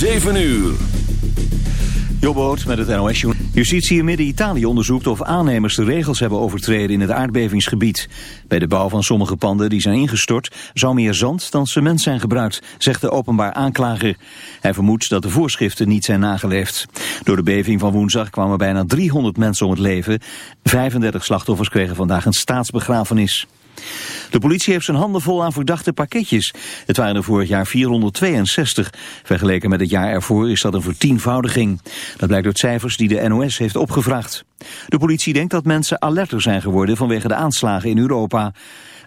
7 uur. Jobboot met het NOS. Justitie in Midden-Italië onderzoekt of aannemers de regels hebben overtreden in het aardbevingsgebied. Bij de bouw van sommige panden die zijn ingestort zou meer zand dan cement zijn gebruikt, zegt de openbaar aanklager. Hij vermoedt dat de voorschriften niet zijn nageleefd. Door de beving van woensdag kwamen bijna 300 mensen om het leven. 35 slachtoffers kregen vandaag een staatsbegrafenis. De politie heeft zijn handen vol aan verdachte pakketjes. Het waren er vorig jaar 462. Vergeleken met het jaar ervoor is dat een vertienvoudiging. Dat blijkt uit cijfers die de NOS heeft opgevraagd. De politie denkt dat mensen alerter zijn geworden vanwege de aanslagen in Europa.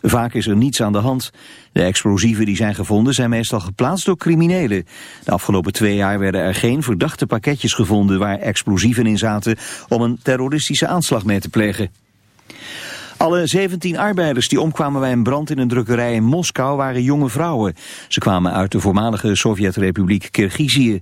Vaak is er niets aan de hand. De explosieven die zijn gevonden zijn meestal geplaatst door criminelen. De afgelopen twee jaar werden er geen verdachte pakketjes gevonden waar explosieven in zaten om een terroristische aanslag mee te plegen. Alle 17 arbeiders die omkwamen bij een brand in een drukkerij in Moskou waren jonge vrouwen. Ze kwamen uit de voormalige Sovjet-republiek Kirgizië.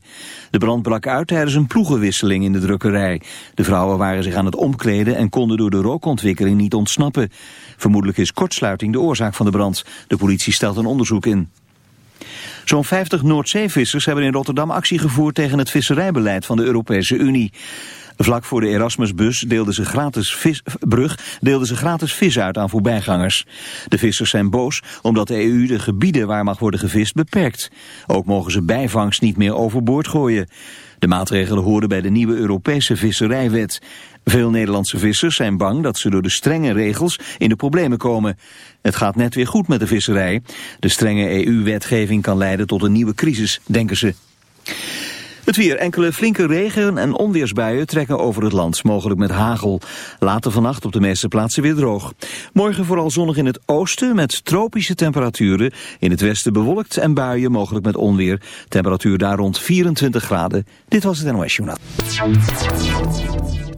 De brand brak uit tijdens een ploegenwisseling in de drukkerij. De vrouwen waren zich aan het omkleden en konden door de rookontwikkeling niet ontsnappen. Vermoedelijk is kortsluiting de oorzaak van de brand. De politie stelt een onderzoek in. Zo'n 50 Noordzeevissers hebben in Rotterdam actie gevoerd tegen het visserijbeleid van de Europese Unie. Vlak voor de Erasmusbus deelden ze gratis vis, brug deelden ze gratis vis uit aan voorbijgangers. De vissers zijn boos omdat de EU de gebieden waar mag worden gevist beperkt. Ook mogen ze bijvangst niet meer overboord gooien. De maatregelen horen bij de nieuwe Europese visserijwet. Veel Nederlandse vissers zijn bang dat ze door de strenge regels in de problemen komen. Het gaat net weer goed met de visserij. De strenge EU-wetgeving kan leiden tot een nieuwe crisis, denken ze. Het weer. Enkele flinke regen- en onweersbuien trekken over het land, mogelijk met hagel. Later vannacht op de meeste plaatsen weer droog. Morgen vooral zonnig in het oosten met tropische temperaturen. In het westen bewolkt en buien, mogelijk met onweer. Temperatuur daar rond 24 graden. Dit was het NOS Journaal.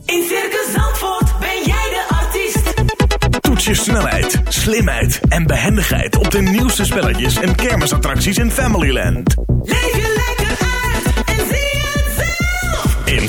In Circus Zandvoort ben jij de artiest. Toets je snelheid, slimheid en behendigheid op de nieuwste spelletjes en kermisattracties in Familyland. Leef je lekker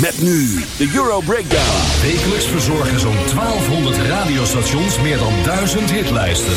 Met nu de Euro Breakdown. Wekelijks verzorgen zo'n 1200 radiostations meer dan 1000 hitlijsten.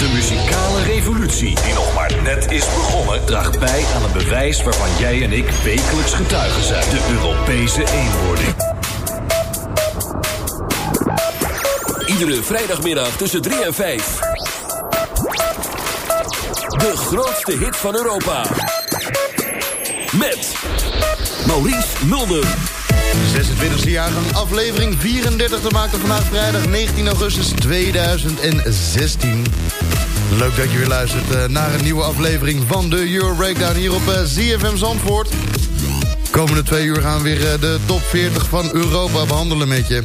De muzikale revolutie die nog maar net is begonnen, draagt bij aan een bewijs waarvan jij en ik wekelijks getuigen zijn: de Europese eenwording. Iedere vrijdagmiddag tussen 3 en 5. De grootste hit van Europa. Met Maurice Mulder. 26e jaargang, aflevering 34 te maken vandaag vrijdag 19 augustus 2016. Leuk dat je weer luistert eh, naar een nieuwe aflevering van de Euro Breakdown hier op eh, ZFM Zandvoort. Komende twee uur gaan we weer eh, de top 40 van Europa behandelen met je.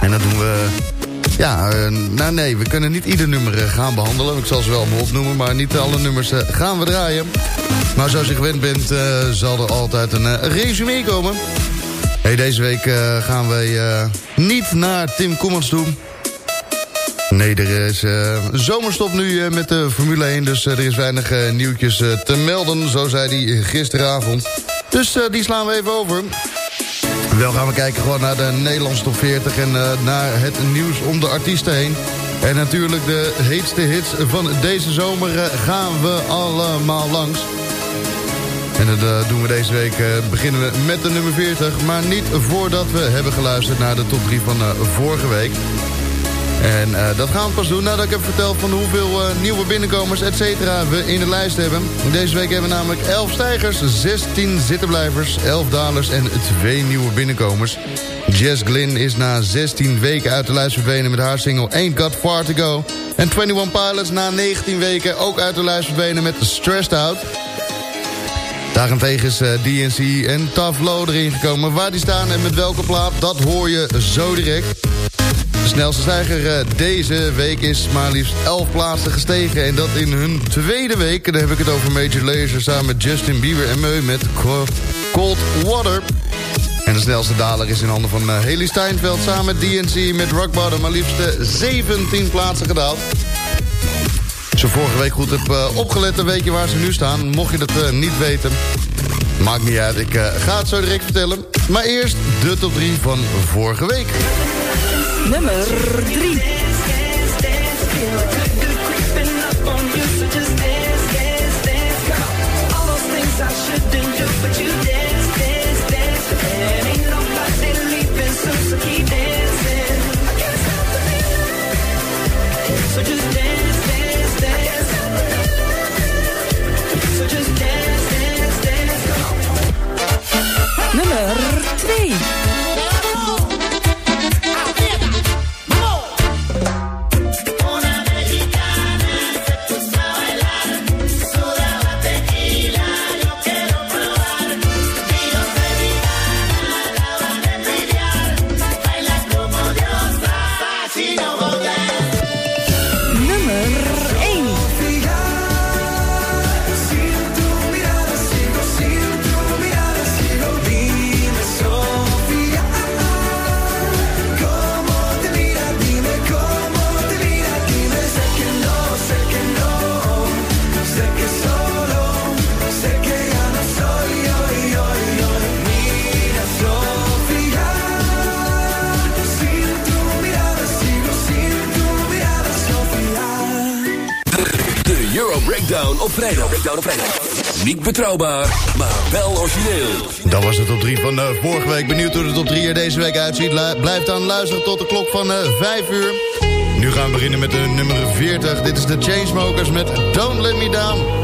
En dat doen we... Ja, nou nee, we kunnen niet ieder nummer gaan behandelen. Ik zal ze wel opnoemen, maar niet alle nummers gaan we draaien. Maar zoals je gewend bent, zal er altijd een resume komen. Hey, deze week gaan wij niet naar Tim Commons toe. Nee, er is eh, zomerstop nu eh, met de Formule 1, dus eh, er is weinig nieuwtjes te melden, zo zei hij gisteravond. Dus die slaan we even over. Wel gaan we kijken gewoon naar de Nederlandse top 40 en naar het nieuws om de artiesten heen. En natuurlijk de heetste hits van deze zomer gaan we allemaal langs. En dat doen we deze week. beginnen we met de nummer 40. Maar niet voordat we hebben geluisterd naar de top 3 van vorige week. En eh, dat gaan we pas doen nadat ik heb verteld van hoeveel eh, nieuwe binnenkomers, et cetera, we in de lijst hebben. Deze week hebben we namelijk 11 stijgers, 16 zittenblijvers, 11 dalers en 2 nieuwe binnenkomers. Jess Glynn is na 16 weken uit de lijst verdwenen met haar single Ain't Got Far To Go. En 21 Pilots na 19 weken ook uit de lijst verdwenen met Stressed Out. Daarentegen is eh, DNC en Tough Low erin gekomen. Waar die staan en met welke plaat, dat hoor je zo direct. De snelste stijger eh, deze week is maar liefst 11 plaatsen gestegen. En dat in hun tweede week. Dan heb ik het over Major Lazer samen met Justin Bieber en Meu met Co- Cold Water. En de snelste daler is in handen van eh, Haley Steinfeld samen met DNC met Rock Bottom. Maar liefst eh, 17 plaatsen gedaald. Als je vorige week goed hebt eh, opgelet, weet je waar ze nu staan. Mocht je dat eh, niet weten, maakt niet uit. Ik eh, ga het zo direct vertellen. Maar eerst de top 3 van vorige week. Nummer 3. Betrouwbaar, maar wel origineel. Dat was de top 3 van eh, vorige week. Benieuwd hoe de top 3 er deze week uitziet. Lu- blijf dan luisteren tot de klok van eh 5 uur. Nu gaan we beginnen met de nummer 40. Dit is de Chainsmokers met Don't Let Me Down.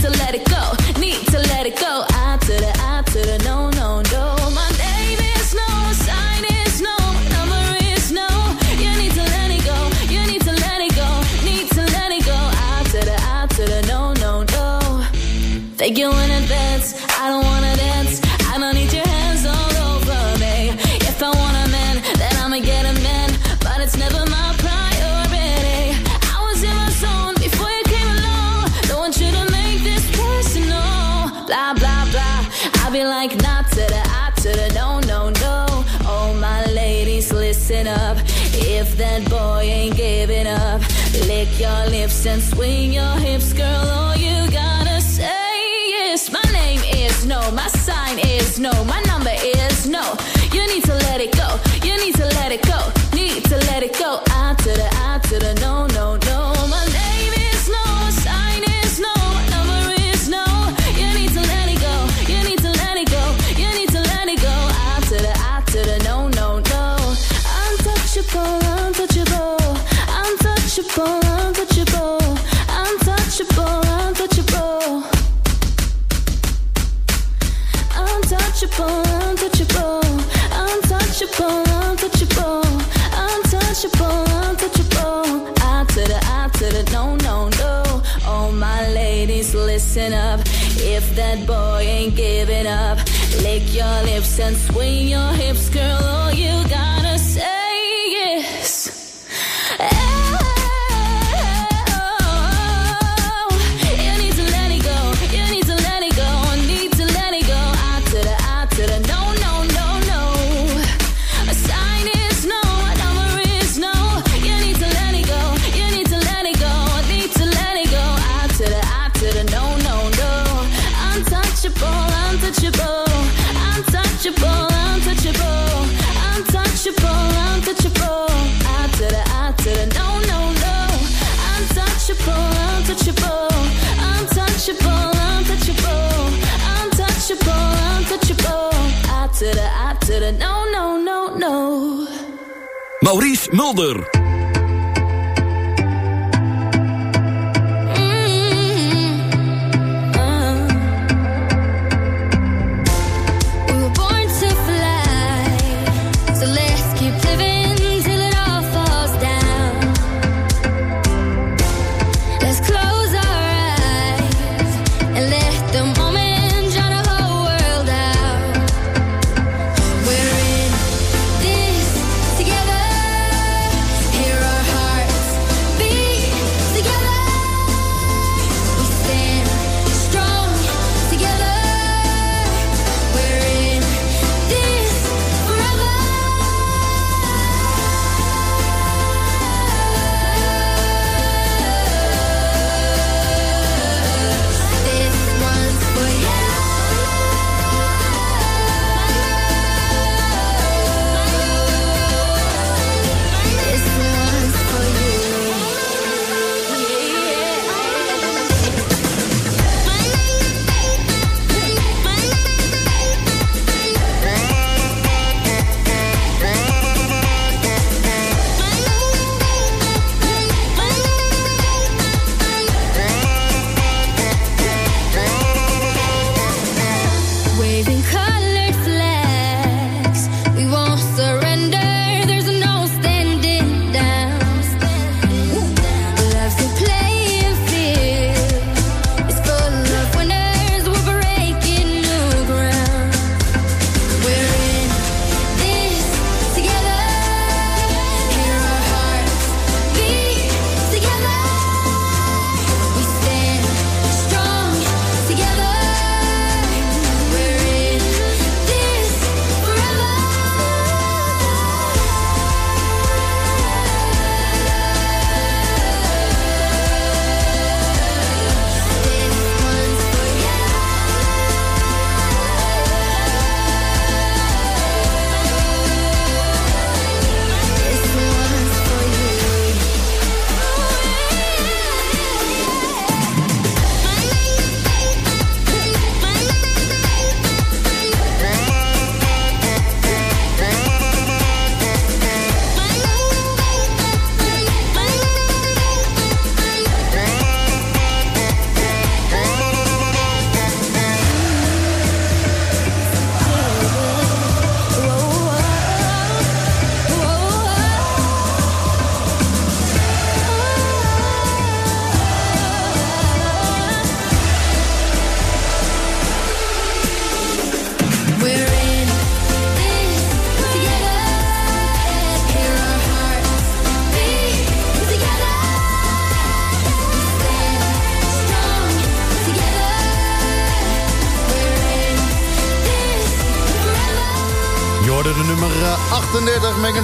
your lips and swing your hips, girl. Oh. untouchable, untouchable, untouchable, untouchable. I I no, no, no. Oh, my ladies, listen up. If that boy ain't giving up, lick your lips and swing your hips, girl. All you gotta say. Mulder.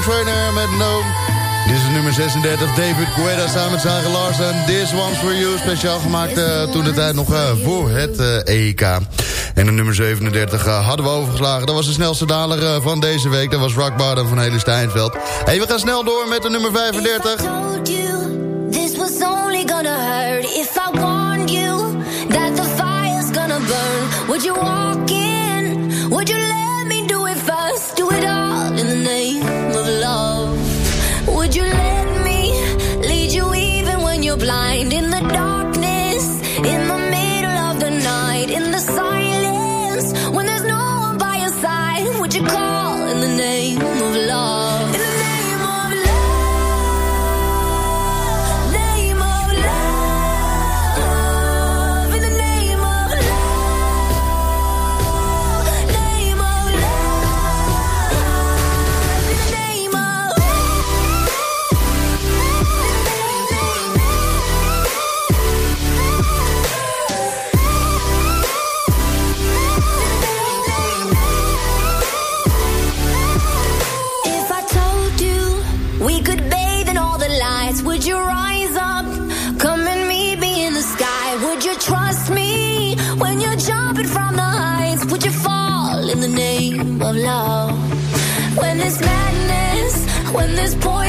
Trainer met No. Dit is nummer 36, David Guetta samen met Sarah Larsen. This One's For You, speciaal gemaakt uh, toen de tijd nog uh, voor het EK. En de nummer 37 hadden we overgeslagen. Dat was de snelste daler van deze week. Dat was Rock Bottom van Hele Steinveld. Hey, we gaan snel door met de nummer 35. This was only gonna hurt if I you that the fire's gonna burn. Would you walk in? Would you let me do it first? Do it all in the name when there's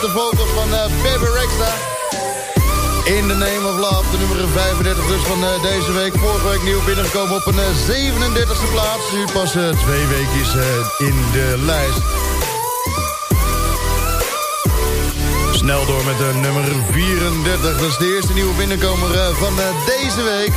de vocals van uh, Baby Rexha. In the Name of Love, de nummer 35 dus van eh, deze week. Vorige week nieuw binnengekomen op een eh, 37e plaats. Nu pas eh, twee weekjes eh, in de lijst. Snel door met de nummer 34. Dat is de eerste nieuwe binnenkomer eh, van eh, deze week.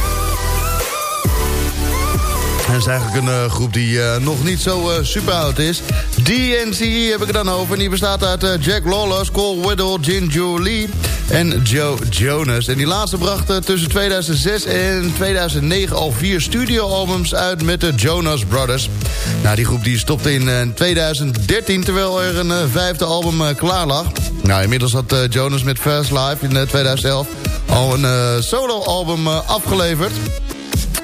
Dat is eigenlijk een eh, groep die eh, nog niet zo eh, super oud is. DNCE heb ik het dan over. Die bestaat uit Jack Lawless, Cole Whittle, Ginger Lee en Joe Jonas. En die laatste bracht eh, tussen 2006 en 2009 al vier studioalbums uit met de Jonas Brothers. Nou, die groep die stopte in eh, 2013 terwijl er een vijfde album klaar lag. Nou, inmiddels had Jonas met Fast Life in eh, 2011 al een solo-album afgeleverd.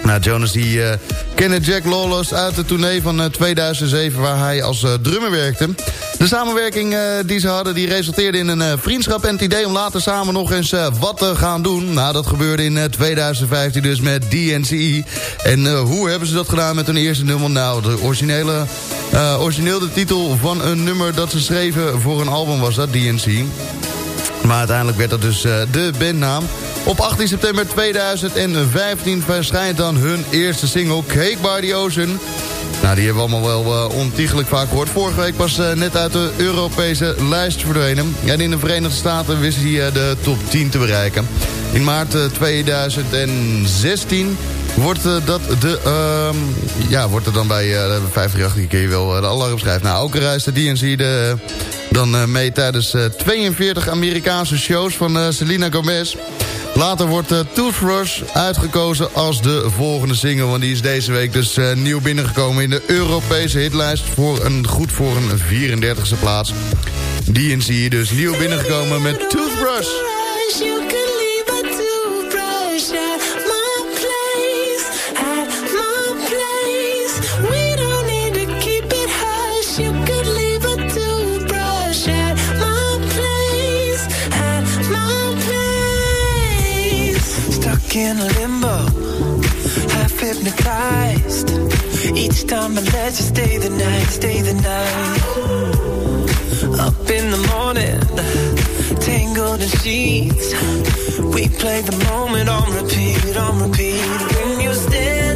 Nou, Jonas die uh, kende Jack Lawless uit de tournee van uh, 2007... waar hij als uh, drummer werkte. De samenwerking die ze hadden die resulteerde in een vriendschap... en het idee om later samen nog eens wat te gaan doen. Nou, dat gebeurde in uh, 2015 dus met DNCE. En hoe hebben ze dat gedaan met hun eerste nummer? Nou, de originele, origineel titel van een nummer dat ze schreven voor een album was dat, DNCE. Maar uiteindelijk werd dat dus uh, de bandnaam. Op 18 september 2015 verschijnt dan hun eerste single Cake by the Ocean. Nou, die hebben we allemaal wel uh, ontiegelijk vaak gehoord. Vorige week was uh, net uit de Europese lijst verdwenen. En in de Verenigde Staten wist hij de top 10 te bereiken. In maart 2016 wordt dat de... Uh, ja, wordt er dan bij uh, 538, die kun je wel de alarm schrijven. Nou, ook reist de DNC de, dan mee tijdens 42 Amerikaanse shows van Selena Gomez... Later wordt Toothbrush uitgekozen als de volgende single. Want die is deze week dus nieuw binnengekomen in de Europese hitlijst. Voor een, goed voor een 34e plaats. DNC dus nieuw binnengekomen met Toothbrush. In limbo, half hypnotized. Each time I let you stay the night, stay the night. Up in the morning, tangled in sheets. We play the moment on repeat, on repeat. When you're standing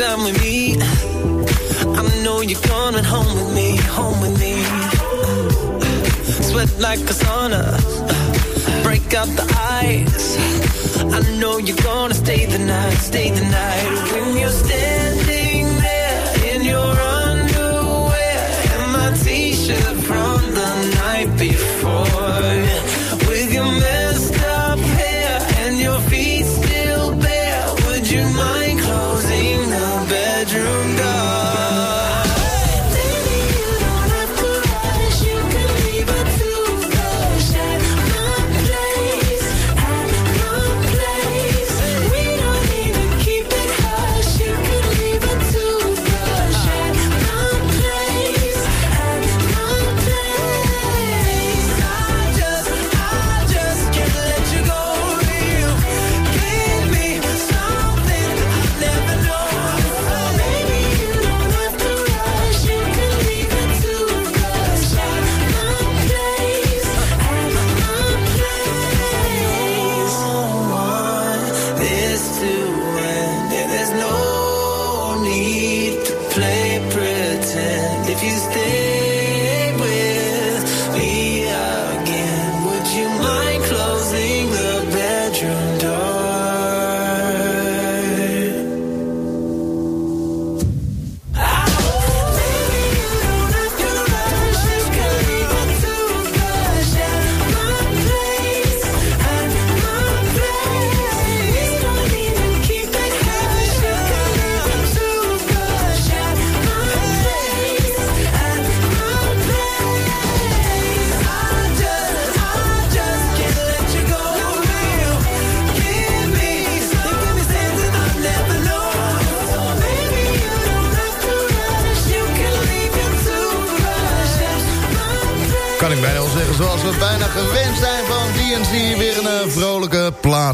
time we meet, I know you're coming home with me, home with me. Sweat like a sauna, break out the ice. I know you're gonna stay the night, stay the night. When you're standing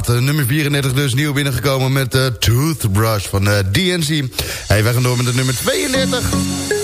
Eh, nummer 34 dus nieuw binnengekomen met uh, Toothbrush van eh, DNC. Hey, wij gaan door met het nummer 32.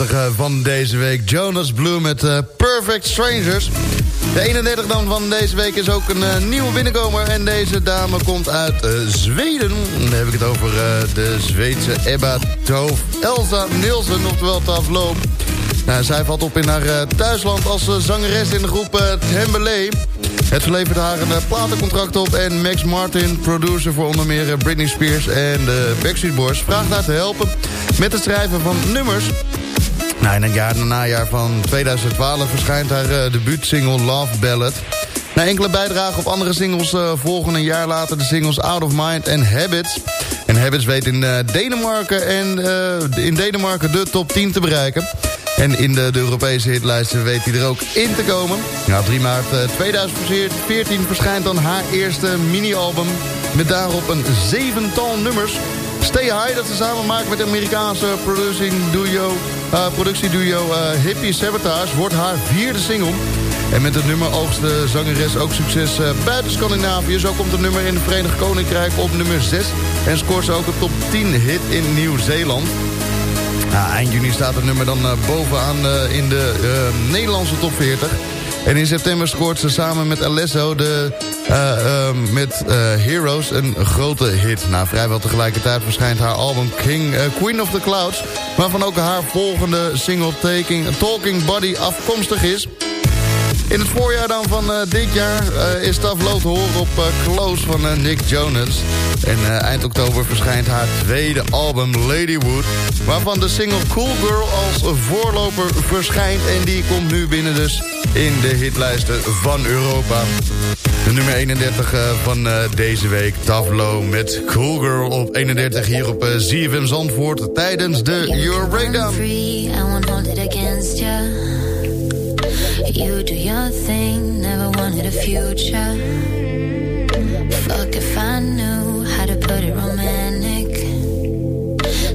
Eh, van deze week. Jonas Blue met eh, Perfect Strangers. De 31 dan van deze week is ook een eh, nieuwe binnenkomer. En deze dame komt uit Zweden. Dan heb ik het over de Zweedse Ebba Toof Elsa Nielsen, oftewel te Nou, zij valt op in haar thuisland als zangeres in de groep uh, Het levert haar een platencontract op en Max Martin, producer voor onder meer Britney Spears en de Backstreet Boys, vraagt haar te helpen met het schrijven van nummers nou, in het jaar, najaar van 2012 verschijnt haar uh, debuutsingle Love Ballad. Na enkele bijdragen op andere singles uh, volgen een jaar later de singles Out of Mind en Habits. En Habits weet in uh, Denemarken en in Denemarken de top 10 te bereiken. En in de, Europese hitlijsten weet hij er ook in te komen. Nou, 3 maart 2014 verschijnt dan haar eerste mini-album... met daarop een zevental nummers. Stay High, dat ze samen maakt met de Amerikaanse producing duo, productieduo uh, Hippie Sabotage... wordt haar vierde single... En met het nummer oogst de zangeres ook succes uh, buiten Scandinavië. Zo komt het nummer in het Verenigd Koninkrijk op nummer 6. En scoort ze ook een top 10 hit in Nieuw-Zeeland. Nou, eind juni staat het nummer dan bovenaan in de Nederlandse top 40. En in september scoort ze samen met Alesso de, met Heroes een grote hit. Nou, vrijwel tegelijkertijd verschijnt haar album King, Queen of the Clouds... waarvan ook haar volgende single Taking, Talking Body afkomstig is... In het voorjaar dan van dit jaar is Tavlo te horen op Close van Nick Jonas. En eind oktober verschijnt haar tweede album Ladywood... waarvan de single Cool Girl als voorloper verschijnt... en die komt nu binnen dus in de hitlijsten van Europa. De nummer 31 van deze week, Tavlo met Cool Girl op 31... hier op ZFM Zandvoort tijdens de Euro Breakdown. You do your thing, never wanted a future. Fuck if I knew how to put it romantic.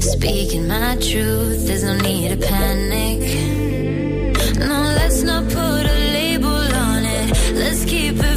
Speaking my truth, there's no need to panic. No, let's not put a label on it. Let's keep it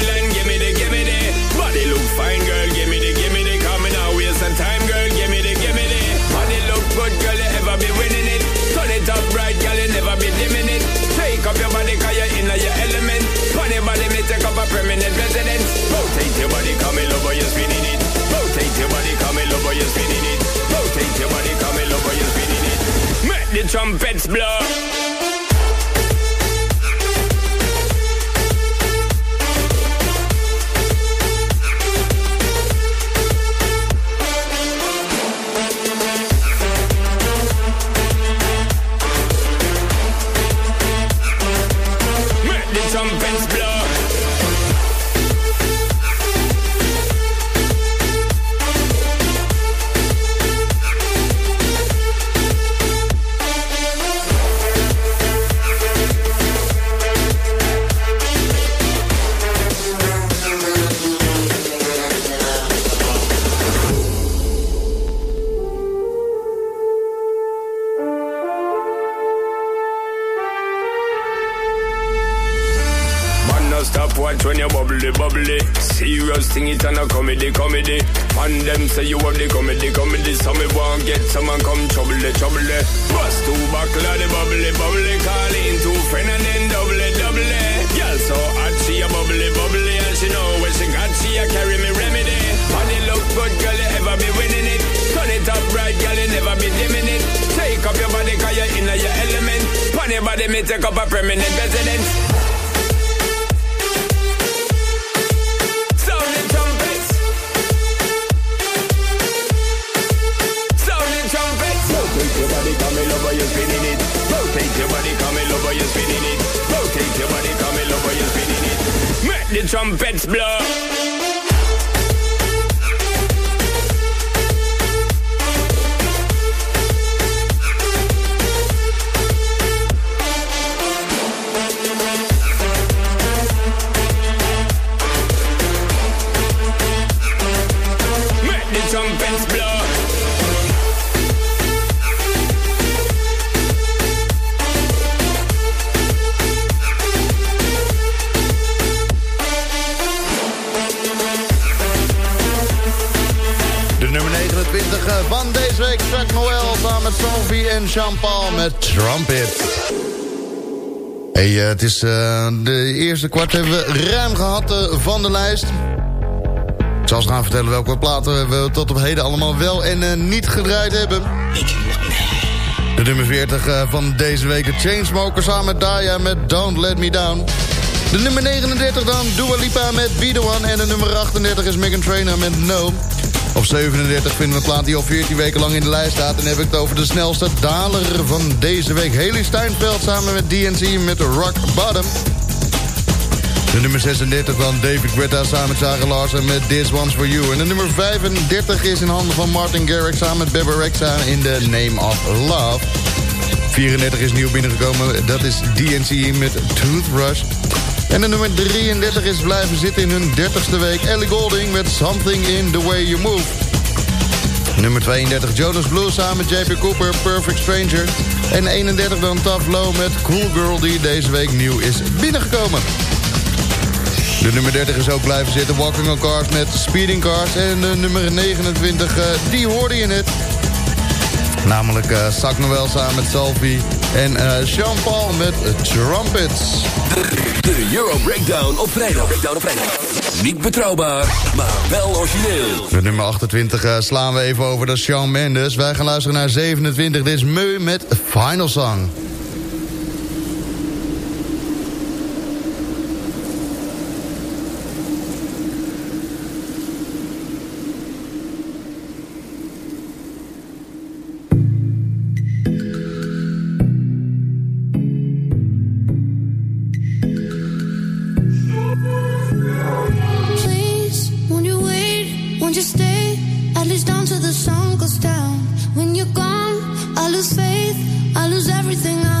the trumpets blow van deze week, Chuck Noel, samen met Sophie en Jean-Paul met Trumpet. Hey, eh, het is eh, de eerste kwart hebben we ruim gehad eh, van de lijst. Ik zal eens gaan vertellen welke platen we tot op heden allemaal wel en niet gedraaid hebben. De nummer 40 eh, van deze week, de Chainsmokers samen met Daya met Don't Let Me Down. De nummer 39 dan, Dua Lipa met Be The One. En de nummer 38 is Megan Trainor met No. Op 37 vinden we een plaat die al 14 weken lang in de lijst staat. En heb ik het over de snelste daler van deze week. Haley Steinfeld samen met DNC met Rock Bottom. De nummer 36 dan David Guetta samen met Sarah Larsen met This One's For You. En de nummer 35 is in handen van Martin Garrix samen met Bebe Rexha in The Name of Love. 34 is nieuw binnengekomen, dat is DNC met Toothbrush. En de nummer 33 is blijven zitten in hun 30ste week. Ellie Golding met Something in The Way You Move. Nummer 32 Jonas Blue samen met JP Cooper, Perfect Stranger. En 31 dan Tough Low met Cool Girl die deze week nieuw is binnengekomen. De nummer 30 is ook blijven zitten. Walking on Cars met Speeding Cars. En de nummer 29, eh, die hoorde je net. Namelijk uh, Noel samen met Salvi. En eh Jean-Paul met Trumpets. De Euro Breakdown op vrijdag. Breakdown op vrijdag. Niet betrouwbaar, maar wel origineel. De nummer 28 eh, slaan we even over, dat is Shawn Mendes. Wij gaan luisteren naar 27. Dit is Meu met Final Song. I lose everything I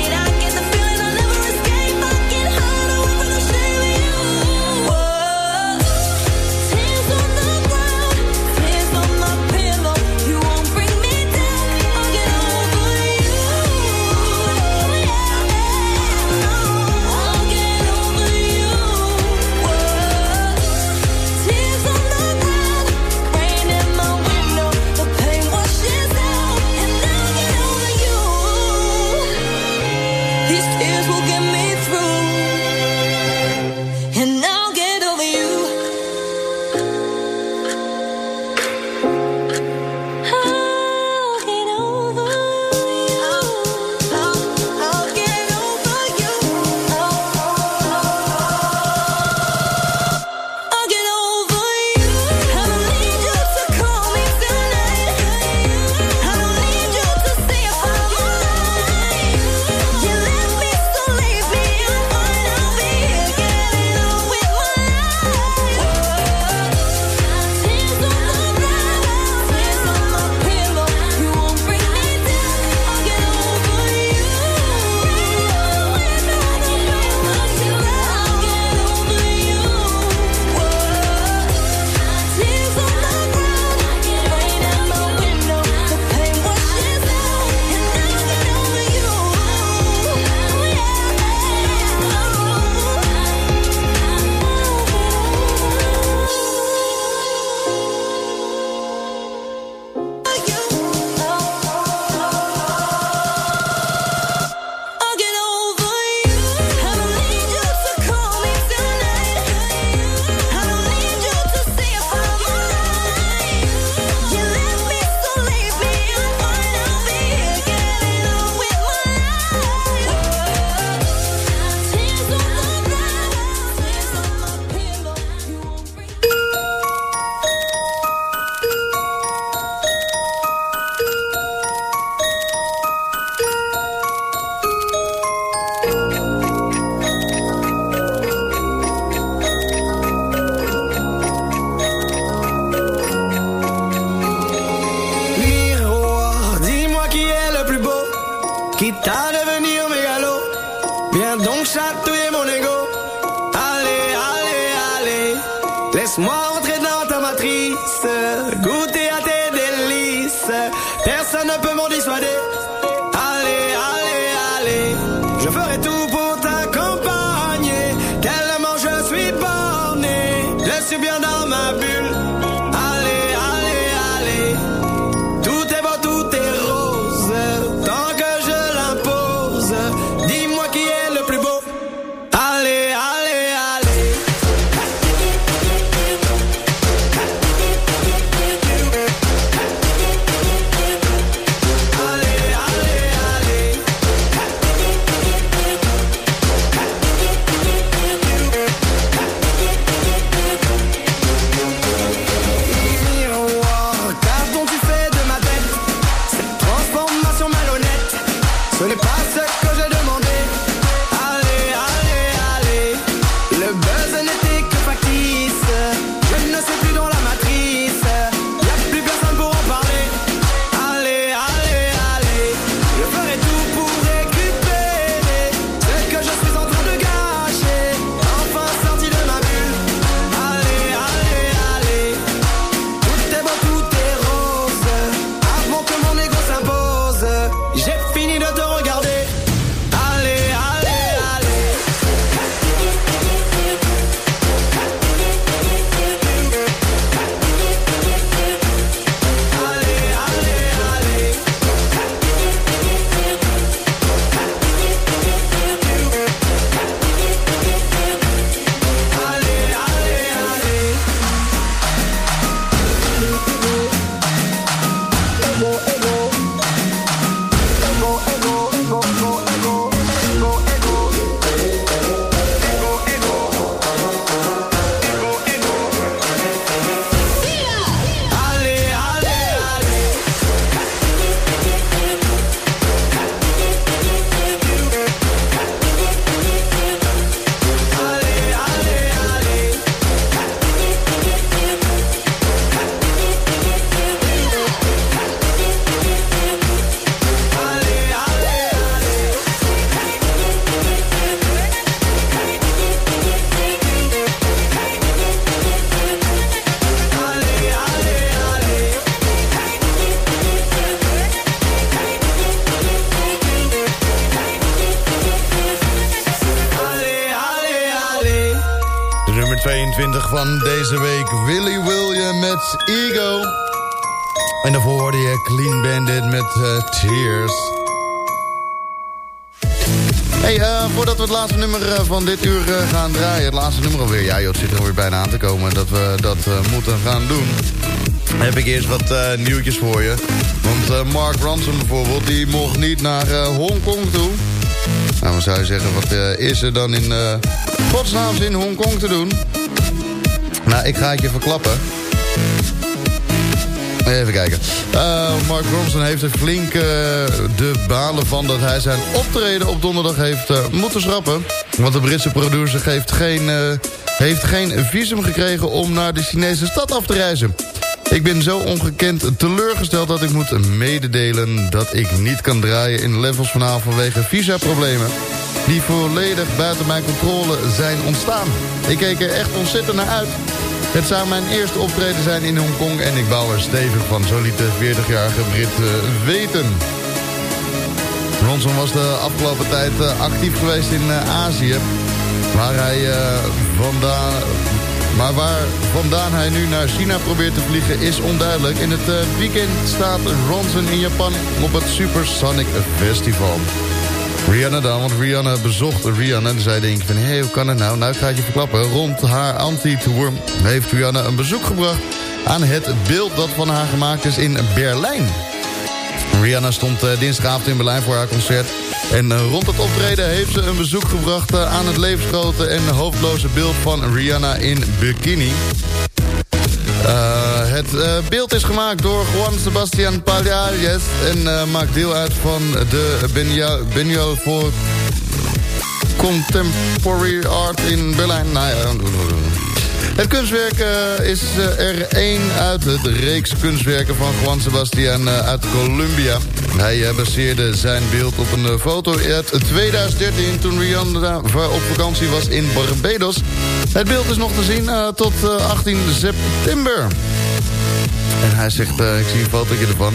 van dit uur eh, gaan draaien... het laatste nummer alweer, ja joh, zit er alweer bijna aan te komen... dat we dat eh, moeten gaan doen... heb ik eerst wat eh, nieuwtjes voor je. Want eh, Mark Ronson bijvoorbeeld, die mocht niet naar eh, Hongkong toe... Nou, dan zou je zeggen, wat eh, is er dan in uh, godsnaam in Hongkong te doen? Nou, ik ga het je verklappen. Even kijken. Uh, Mark Ronson heeft er flink uh, de balen van dat hij zijn optreden op donderdag heeft uh, moeten schrappen. Want de Britse producer heeft geen, heeft geen visum gekregen om naar de Chinese stad af te reizen. Ik ben zo ongekend teleurgesteld dat ik moet mededelen dat ik niet kan draaien in levels vanavond vanwege visaproblemen. Die volledig buiten mijn controle zijn ontstaan. Ik keek er echt ontzettend naar uit. Het zou mijn eerste optreden zijn in Hongkong en ik bouw er stevig van. Zo liet de 40-jarige Brit uh, weten. Ronson was de afgelopen tijd uh, actief geweest in uh, Azië. Waar hij vandaan... Maar waar vandaan hij nu naar China probeert te vliegen is onduidelijk. In het weekend staat Ronson in Japan op het Supersonic Festival. Rihanna dan, want Rihanna bezocht Rihanna en zei denk van... hé, hey, hoe kan het nou? Nou, ik ga het je verklappen. Rond haar anti-tour heeft Rihanna een bezoek gebracht... aan het beeld dat van haar gemaakt is in Berlijn. Rihanna stond uh, dinsdagavond in Berlijn voor haar concert... en uh, rond het optreden heeft ze een bezoek gebracht... Uh, aan het levensgrote en hoofdloze beeld van Rihanna in bikini... Het beeld is gemaakt door Juan Sebastian Pallares en maakt deel uit van de Biennial voor Contemporary Art in Berlijn. Nou ja, het kunstwerk is er één uit het reeks kunstwerken van Juan Sebastian uit Colombia. Hij baseerde zijn beeld op een foto uit 2013 toen Rihanna op vakantie was in Barbados. Het beeld is nog te zien tot uh, 18 september. En hij zegt, uh, ik zie een fotootje ervan.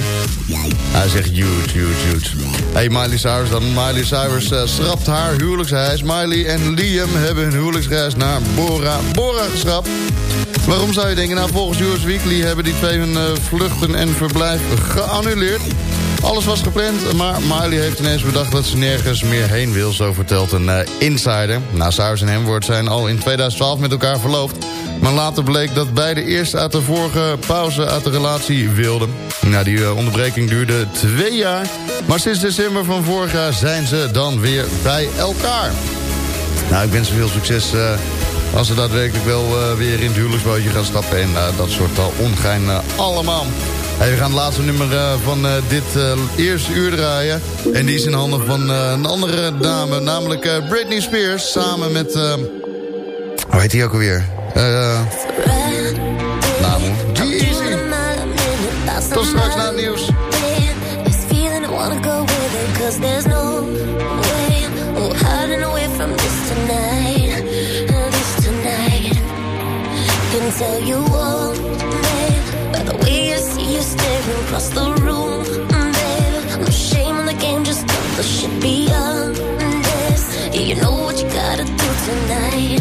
Hij zegt huge, huge, huge. Hey, Miley Cyrus dan. Miley Cyrus uh, schrapt haar huwelijksreis. Miley en Liam hebben hun huwelijksreis naar Bora Bora geschrapt. Waarom zou je denken? Nou, volgens US Weekly hebben die twee hun uh, vluchten en verblijf geannuleerd. Alles was gepland, maar Miley heeft ineens bedacht dat ze nergens meer heen wil. Zo vertelt een insider. Nou, Cyrus en Hemwoord zijn al in 2012 met elkaar verloofd. Maar later bleek dat beide eerst uit de vorige pauze uit de relatie wilden. Nou, die uh, onderbreking duurde twee jaar. Maar sinds december van vorig jaar zijn ze dan weer bij elkaar. Nou, ik wens ze veel succes... Uh, als ze daadwerkelijk wel uh, weer in het huwelijksbootje gaan stappen... en dat soort ongein allemaal. We gaan het laatste nummer van dit eerste uur draaien. En die is in handen van een andere dame, namelijk Britney Spears. Samen met, hoe heet die ook alweer? Eh, eh. naam G-Eazy. Tot straks na het nieuws. Tell you babe, by the way I see you staring across the room, babe. No shame the game, just the shit beyond this. You know what you gotta do tonight,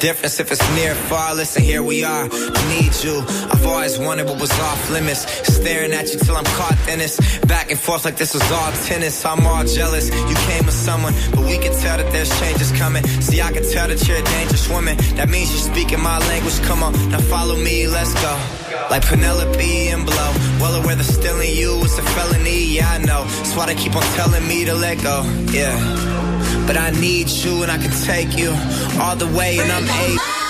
Difference if it's near or far. Listen, here we are. I need you. I've always wanted what was off limits. Staring at you till I'm caught in this. Back and forth like this was all tennis. I'm all jealous. You came with someone, but we can tell that there's changes coming. See, I can tell that you're a dangerous woman. That means you're speaking my language. Come on, now follow me, let's go. Like Penelope and Blow. Well aware stealing you is a felony, yeah, I know. That's why they keep on telling me to let go, yeah. But I need you and I can take you all the way and I'm able.